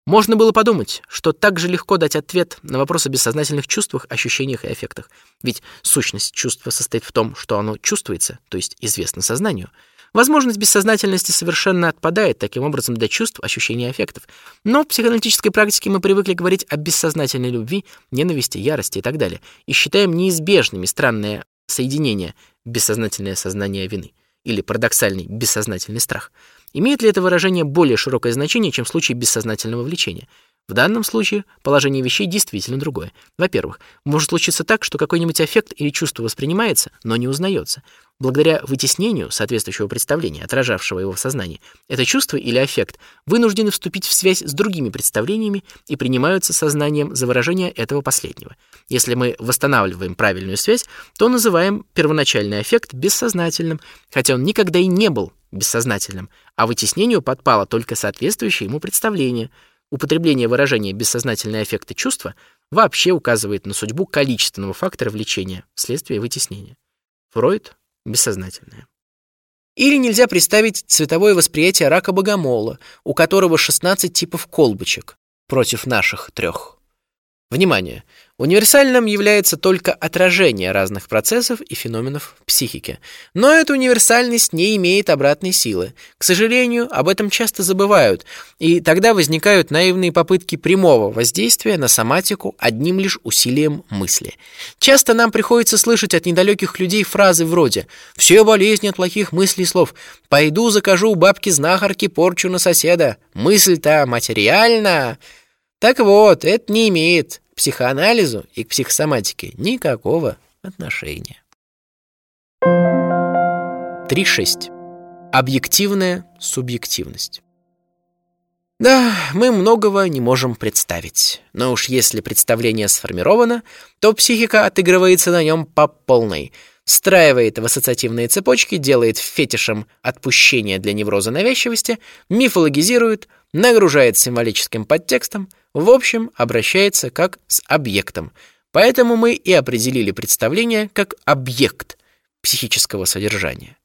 Можно было подумать, что так же легко дать ответ на вопрос о бессознательных чувствах, ощущениях и аффектах. Ведь сущность чувства состоит в том, что оно чувствуется, то есть известно сознанию – Возможность бессознательности совершенно отпадает, таким образом, до чувств, ощущений и аффектов. Но в психоаналитической практике мы привыкли говорить о бессознательной любви, ненависти, ярости и так далее, и считаем неизбежными странное соединение бессознательное сознание вины или парадоксальный бессознательный страх. Имеет ли это выражение более широкое значение, чем в случае бессознательного влечения? В данном случае положение вещей действительно другое. Во-первых, может случиться так, что какой-нибудь аффект или чувство воспринимается, но не узнается. Благодаря вытеснению соответствующего представления, отражавшего его в сознании, это чувство или аффект вынуждены вступить в связь с другими представлениями и принимаются сознанием за выражение этого последнего. Если мы восстанавливаем правильную связь, то называем первоначальный аффект бессознательным, хотя он никогда и не был бессознательным, а вытеснению подпало только соответствующее ему представление – Употребление выражения «бессознательные аффекты чувства» вообще указывает на судьбу количественного фактора влечения вследствие вытеснения. Фройд — бессознательное. Или нельзя представить цветовое восприятие рака богомола, у которого 16 типов колбочек против наших трех. Внимание! Универсальным является только отражение разных процессов и феноменов в психике. Но эта универсальность не имеет обратной силы. К сожалению, об этом часто забывают, и тогда возникают наивные попытки прямого воздействия на соматику одним лишь усилием мысли. Часто нам приходится слышать от недалеких людей фразы вроде «Все болезни от плохих мыслей и слов», «Пойду закажу у бабки-знахарки порчу на соседа», «Мысль-то материальна». Так вот, это не имеет к психоанализу и к психосоматике никакого отношения. 3.6. Объективная субъективность. Да, мы многого не можем представить. Но уж если представление сформировано, то психика отыгрывается на нем по полной. Встраивает в ассоциативные цепочки, делает фетишем отпущения для невроза навязчивости, мифологизирует, нагружает символическим подтекстом, в общем, обращается как с объектом. Поэтому мы и определили представление как объект психического содержания.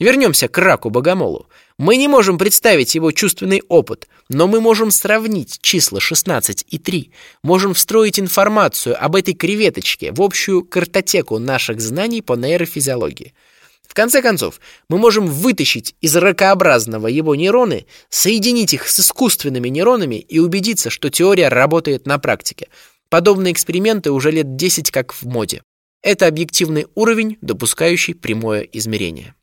Вернемся к раку-богомолу. Мы не можем представить его чувственный опыт, но мы можем сравнить числа 16 и 3, можем встроить информацию об этой креветочке в общую картотеку наших знаний по нейрофизиологии – в конце концов, мы можем вытащить из ракообразного его нейроны, соединить их с искусственными нейронами и убедиться, что теория работает на практике. Подобные эксперименты уже лет 10 как в моде. Это объективный уровень, допускающий прямое измерение.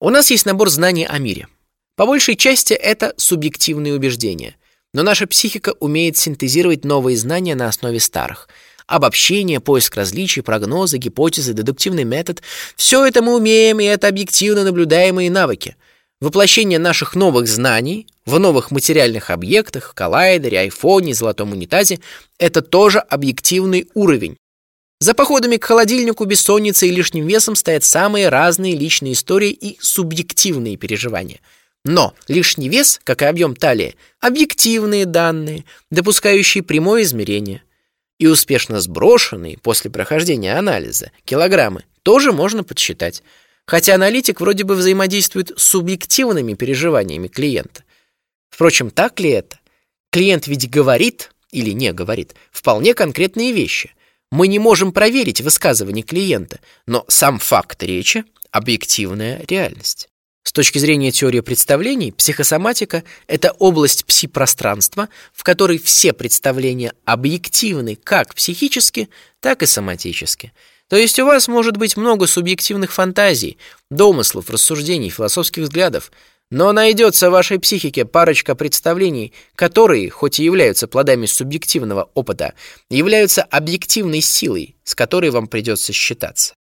У нас есть набор знаний о мире. По большей части это субъективные убеждения. Но наша психика умеет синтезировать новые знания на основе старых – Обобщение, поиск различий, прогнозы, гипотезы, дедуктивный метод – все это мы умеем, и это объективно наблюдаемые навыки. Воплощение наших новых знаний в новых материальных объектах, коллайдере, айфоне, золотом унитазе – это тоже объективный уровень. За походами к холодильнику, бессонницей и лишним весом стоят самые разные личные истории и субъективные переживания. Но лишний вес, как и объем талии, объективные данные, допускающие прямое измерение. И успешно сброшенные после прохождения анализа килограммы тоже можно подсчитать – хотя аналитик вроде бы взаимодействует с субъективными переживаниями клиента. Впрочем, так ли это? Клиент ведь говорит или не говорит вполне конкретные вещи. Мы не можем проверить высказывание клиента, но сам факт речи – объективная реальность. С точки зрения теории представлений, психосоматика – это область пси-пространства, в которой все представления объективны как психически, так и соматически – то есть у вас может быть много субъективных фантазий, домыслов, рассуждений, философских взглядов, но найдется в вашей психике парочка представлений, которые, хоть и являются плодами субъективного опыта, являются объективной силой, с которой вам придется считаться.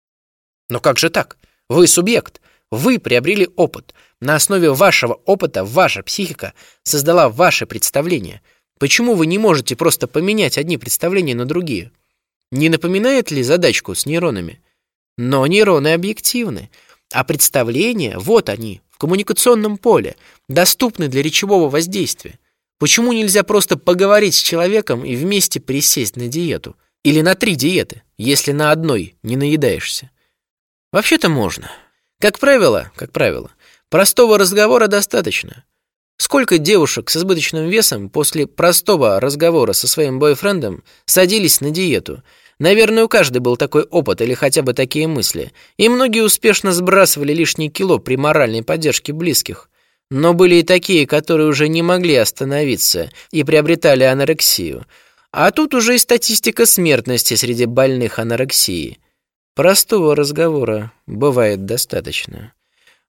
Но как же так? Вы субъект, вы приобрели опыт. На основе вашего опыта ваша психика создала ваши представления. Почему вы не можете просто поменять одни представления на другие? Не напоминает ли задачку с нейронами? Но нейроны объективны, а представления, вот они, коммуникационном поле, доступны для речевого воздействия. Почему нельзя просто поговорить с человеком и вместе присесть на диету? Или на три диеты, если на одной не наедаешься? Вообще-то можно. Как правило, как правило, простого разговора достаточно. Сколько девушек с избыточным весом после простого разговора со своим бойфрендом садились на диету – Наверное, у каждой был такой опыт или хотя бы такие мысли. И многие успешно сбрасывали лишние кило при моральной поддержке близких. Но были и такие, которые уже не могли остановиться и приобретали анорексию. А тут уже и статистика смертности среди больных анорексией. Простого разговора бывает достаточно.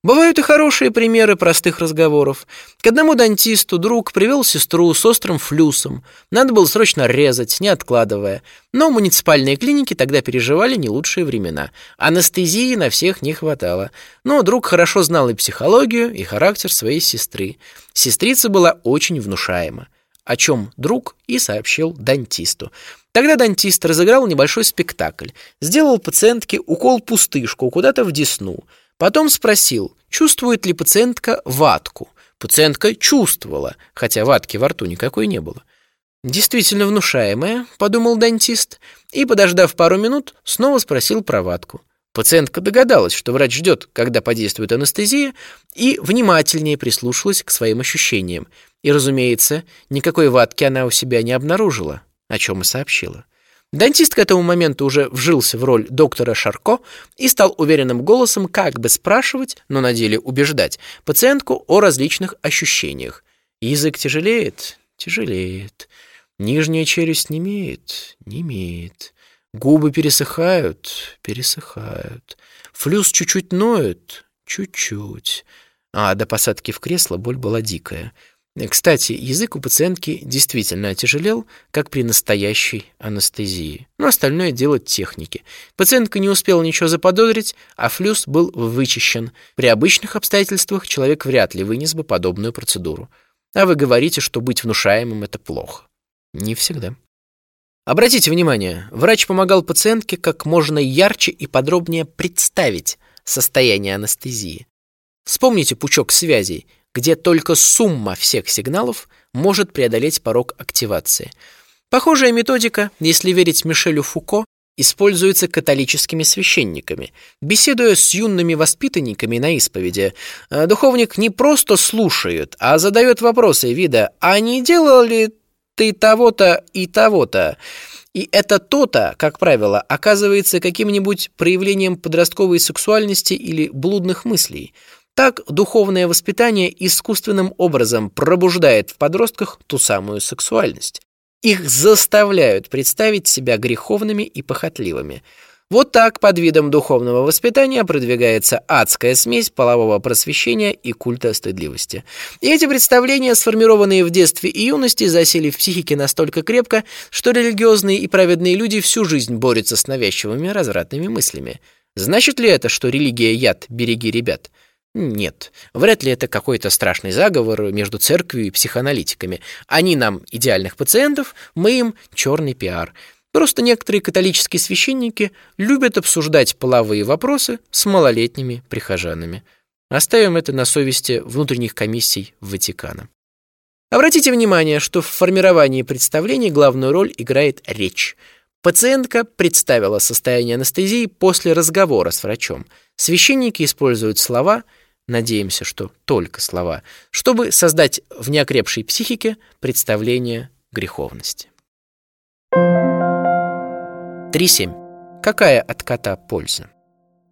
Бывают и хорошие примеры простых разговоров. К одному дантисту друг привел сестру с острым флюсом. Надо было срочно резать, не откладывая. Но муниципальные клиники тогда переживали не лучшие времена. Анестезии на всех не хватало. Но друг хорошо знал и психологию, и характер своей сестры. Сестрица была очень внушаема. О чем друг и сообщил дантисту. Тогда дантист разыграл небольшой спектакль. Сделал пациентке укол-пустышку куда-то в десну – Потом спросил, чувствует ли пациентка ватку. Пациентка чувствовала, хотя ватки во рту никакой не было. «Действительно внушаемая», — подумал дантист, и, подождав пару минут, снова спросил про ватку. Пациентка догадалась, что врач ждет, когда подействует анестезия, и внимательнее прислушалась к своим ощущениям. И, разумеется, никакой ватки она у себя не обнаружила, о чем и сообщила. Дантист к этому моменту уже вжился в роль доктора Шарко и стал уверенным голосом как бы спрашивать, но на деле убеждать, пациентку о различных ощущениях. Язык тяжелеет? Тяжелеет. Нижняя челюсть не имеет? Не имеет. Губы пересыхают? Пересыхают. Флюс чуть-чуть ноет? Чуть-чуть. А до посадки в кресло боль была дикая. Кстати, язык у пациентки действительно отяжелел, как при настоящей анестезии. Но остальное дело техники. Пациентка не успела ничего заподозрить, а флюс был вычищен. При обычных обстоятельствах человек вряд ли вынес бы подобную процедуру. А вы говорите, что быть внушаемым – это плохо. Не всегда. Обратите внимание, врач помогал пациентке как можно ярче и подробнее представить состояние анестезии. Вспомните пучок связей – где только сумма всех сигналов может преодолеть порог активации. Похожая методика, если верить Мишелю Фуко, используется католическими священниками. Беседуя с юными воспитанниками на исповеди, э, духовник не просто слушает, а задает вопросы вида «А не делал ли ты того-то и того-то?» И это то-то, как правило, оказывается каким-нибудь проявлением подростковой сексуальности или блудных мыслей – так духовное воспитание искусственным образом пробуждает в подростках ту самую сексуальность. Их заставляют представить себя греховными и похотливыми. Вот так под видом духовного воспитания продвигается адская смесь полового просвещения и культа стыдливости. И эти представления, сформированные в детстве и юности, засели в психике настолько крепко, что религиозные и праведные люди всю жизнь борются с навязчивыми развратными мыслями. Значит ли это, что религия яд, береги ребят? Нет, вряд ли это какой-то страшный заговор между церковью и психоаналитиками. Они нам идеальных пациентов, мы им черный пиар. Просто некоторые католические священники любят обсуждать половые вопросы с малолетними прихожанами. Оставим это на совести внутренних комиссий Ватикана. Обратите внимание, что в формировании представлений главную роль играет речь. Пациентка представила состояние анестезии после разговора с врачом. Священники используют слова – надеемся, что только слова, чтобы создать в неокрепшей психике представление греховности. 3.7. Какая от кота польза?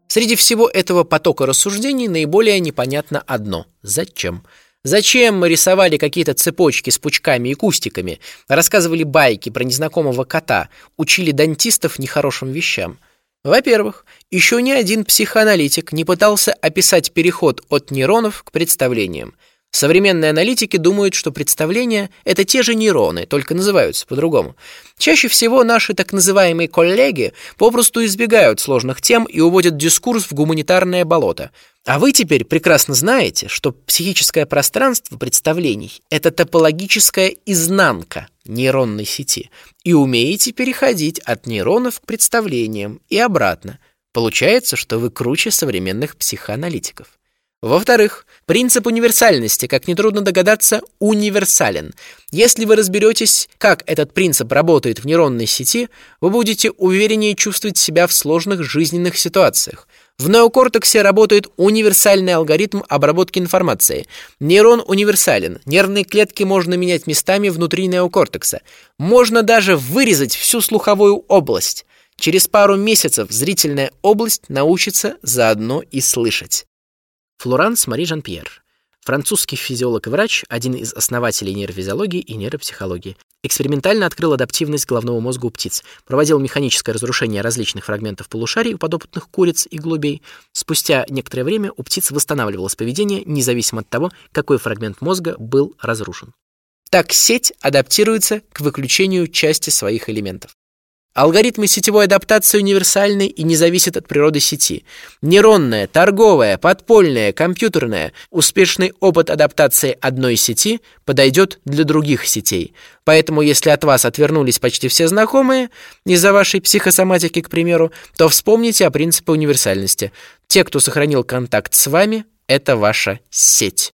Среди всего этого потока рассуждений наиболее непонятно одно – зачем? Зачем мы рисовали какие-то цепочки с пучками и кустиками, рассказывали байки про незнакомого кота, учили дантистов нехорошим вещам – во-первых, еще ни один психоаналитик не пытался описать переход от нейронов к представлениям. Современные аналитики думают, что представления – это те же нейроны, только называются по-другому. Чаще всего наши так называемые коллеги попросту избегают сложных тем и уводят дискурс в гуманитарное болото. А вы теперь прекрасно знаете, что психическое пространство представлений – это топологическая изнанка нейронной сети, и умеете переходить от нейронов к представлениям и обратно. Получается, что вы круче современных психоаналитиков. Во-вторых, принцип универсальности, как нетрудно догадаться, универсален. Если вы разберетесь, как этот принцип работает в нейронной сети, вы будете увереннее чувствовать себя в сложных жизненных ситуациях. В неокортексе работает универсальный алгоритм обработки информации. Нейрон универсален. Нервные клетки можно менять местами внутри неокортекса. Можно даже вырезать всю слуховую область. Через пару месяцев зрительная область научится заодно и слышать. Флоранс Мари Жан-Пьер. Французский физиолог и врач, один из основателей нейрофизиологии и нейропсихологии. Экспериментально открыл адаптивность головного мозга у птиц, проводил механическое разрушение различных фрагментов полушарий у подопытных куриц и голубей. Спустя некоторое время у птиц восстанавливалось поведение, независимо от того, какой фрагмент мозга был разрушен. Так сеть адаптируется к выключению части своих элементов. Алгоритмы сетевой адаптации универсальны и не зависят от природы сети. Нейронная, торговая, подпольная, компьютерная. Успешный опыт адаптации одной сети подойдет для других сетей. Поэтому, если от вас отвернулись почти все знакомые, из-за вашей психосоматики, к примеру, то вспомните о принципе универсальности. Те, кто сохранил контакт с вами, это ваша сеть.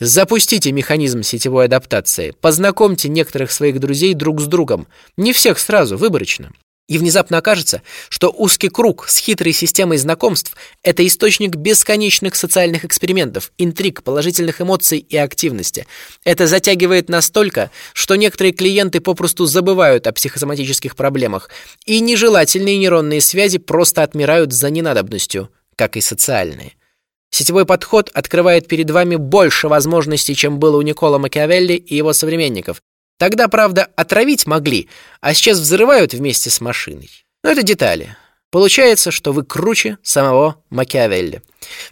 Запустите механизм сетевой адаптации. Познакомьте некоторых своих друзей друг с другом. Не всех сразу, выборочно. И внезапно окажется, что узкий круг с хитрой системой знакомств – это источник бесконечных социальных экспериментов, интриг, положительных эмоций и активности. Это затягивает настолько, что некоторые клиенты попросту забывают о психосоматических проблемах, и нежелательные нейронные связи просто отмирают за ненадобностью, как и социальные. Сетевой подход открывает перед вами больше возможностей, чем было у Никола Макиавелли и его современников. Тогда, правда, отравить могли, а сейчас взрывают вместе с машиной. Но это детали. Получается, что вы круче самого Макиавелли.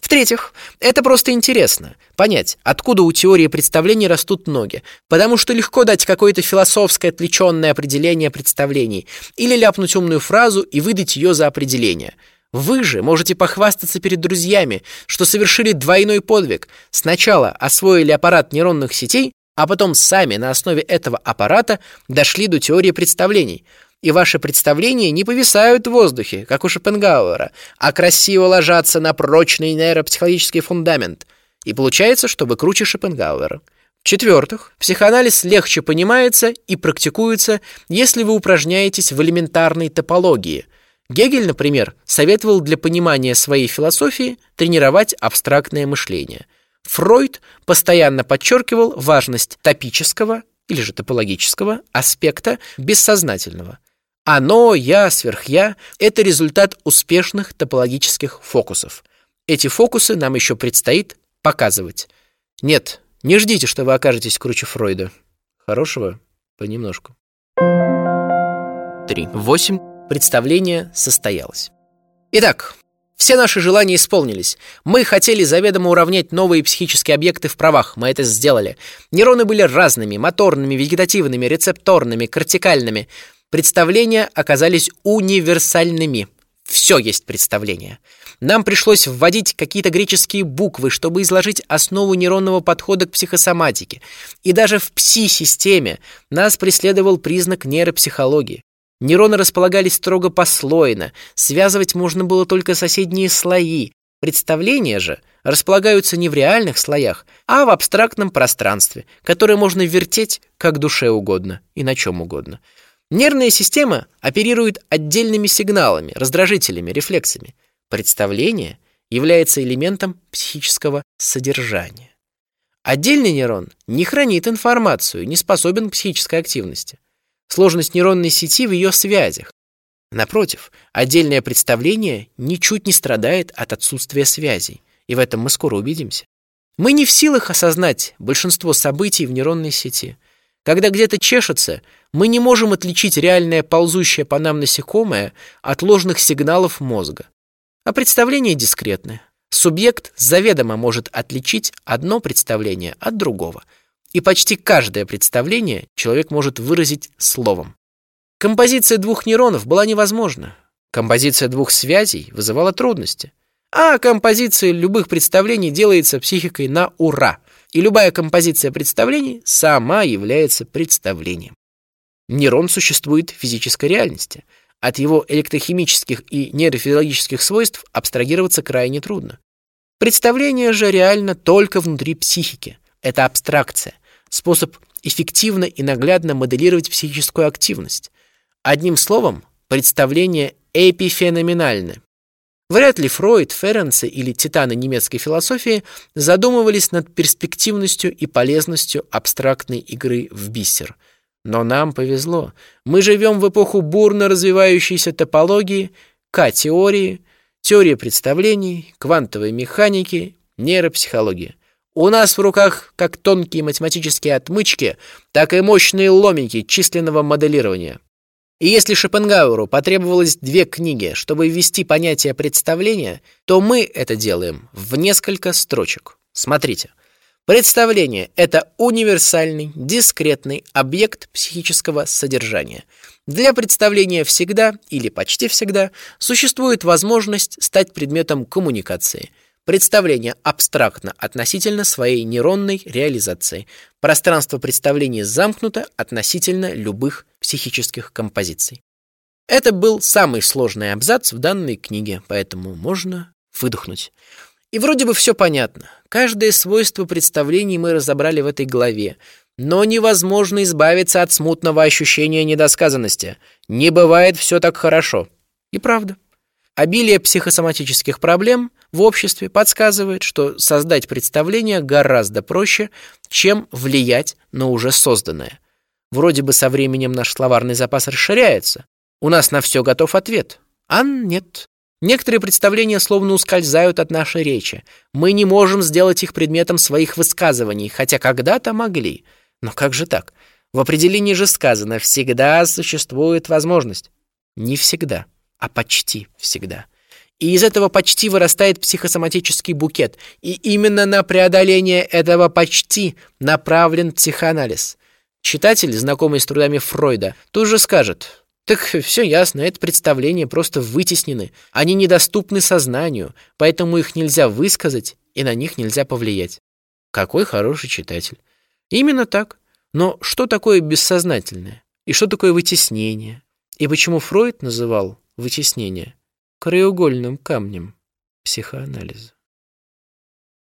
В-третьих, это просто интересно понять, откуда у теории представлений растут ноги, потому что легко дать какое-то философское отвлеченное определение представлений или ляпнуть умную фразу и выдать ее за определение – вы же можете похвастаться перед друзьями, что совершили двойной подвиг. Сначала освоили аппарат нейронных сетей, а потом сами на основе этого аппарата дошли до теории представлений. И ваши представления не повисают в воздухе, как у Шопенгауэра, а красиво ложатся на прочный нейропсихологический фундамент. И получается, что вы круче Шопенгауэра. В-четвертых, психоанализ легче понимается и практикуется, если вы упражняетесь в элементарной топологии – Гегель, например, советовал для понимания своей философии тренировать абстрактное мышление. Фройд постоянно подчеркивал важность топического или же топологического аспекта бессознательного. Оно, я, сверхя – это результат успешных топологических фокусов. Эти фокусы нам еще предстоит показывать. Нет, не ждите, что вы окажетесь круче Фройда. Хорошего понемножку. 3. 8. Представление состоялось. Итак, все наши желания исполнились. Мы хотели заведомо уравнять новые психические объекты в правах. Мы это сделали. Нейроны были разными: моторными, вегетативными, рецепторными, кортикальными. Представления оказались универсальными. Все есть представление. Нам пришлось вводить какие-то греческие буквы, чтобы изложить основу нейронного подхода к психосоматике. И даже в пси-системе нас преследовал признак нейропсихологии. Нейроны располагались строго послойно, связывать можно было только соседние слои. Представления же располагаются не в реальных слоях, а в абстрактном пространстве, которое можно вертеть как душе угодно и на чем угодно. Нервная система оперирует отдельными сигналами, раздражителями, рефлексами. Представление является элементом психического содержания. Отдельный нейрон не хранит информацию, не способен к психической активности. Сложность нейронной сети в ее связях. Напротив, отдельное представление ничуть не страдает от отсутствия связей, и в этом мы скоро убедимся. Мы не в силах осознать большинство событий в нейронной сети – когда где-то чешется, мы не можем отличить реальное ползущее по нам насекомое от ложных сигналов мозга. А представление дискретное. Субъект заведомо может отличить одно представление от другого. И почти каждое представление человек может выразить словом. Композиция двух нейронов была невозможна. Композиция двух связей вызывала трудности. А композиция любых представлений делается психикой на ура – и любая композиция представлений сама является представлением. Нейрон существует в физической реальности. От его электрохимических и нейрофизиологических свойств абстрагироваться крайне трудно. Представление же реально только внутри психики. Это абстракция, способ эффективно и наглядно моделировать психическую активность. Одним словом, представление эпифеноменальны. Вряд ли Фройд, Ференце или титаны немецкой философии задумывались над перспективностью и полезностью абстрактной игры в бисер. Но нам повезло. Мы живем в эпоху бурно развивающейся топологии, К-теории, теории представлений, квантовой механики, нейропсихологии. У нас в руках как тонкие математические отмычки, так и мощные ломики численного моделирования. И если Шопенгауэру потребовалось две книги, чтобы ввести понятие представления, то мы это делаем в несколько строчек. Смотрите. Представление – это универсальный, дискретный объект психического содержания. Для представления всегда или почти всегда существует возможность стать предметом коммуникации – Представление абстрактно относительно своей нейронной реализации. Пространство представлений замкнуто относительно любых психических композиций. Это был самый сложный абзац в данной книге, поэтому можно выдохнуть. И вроде бы все понятно. Каждое свойство представлений мы разобрали в этой главе. Но невозможно избавиться от смутного ощущения недосказанности. Не бывает все так хорошо. И правда. Обилие психосоматических проблем в обществе подсказывает, что создать представление гораздо проще, чем влиять на уже созданное. Вроде бы со временем наш словарный запас расширяется. У нас на все готов ответ. А нет. Некоторые представления словно ускользают от нашей речи. Мы не можем сделать их предметом своих высказываний, хотя когда-то могли. Но как же так? В определении же сказано «всегда существует возможность». Не всегда а почти всегда. И из этого почти вырастает психосоматический букет. И именно на преодоление этого почти направлен психоанализ. Читатель, знакомый с трудами Фройда, тут же скажет, так все ясно, это представления просто вытеснены, они недоступны сознанию, поэтому их нельзя высказать и на них нельзя повлиять. Какой хороший читатель. Именно так. Но что такое бессознательное? И что такое вытеснение? И почему Фройд называл вытеснения краеугольным камнем психоанализа.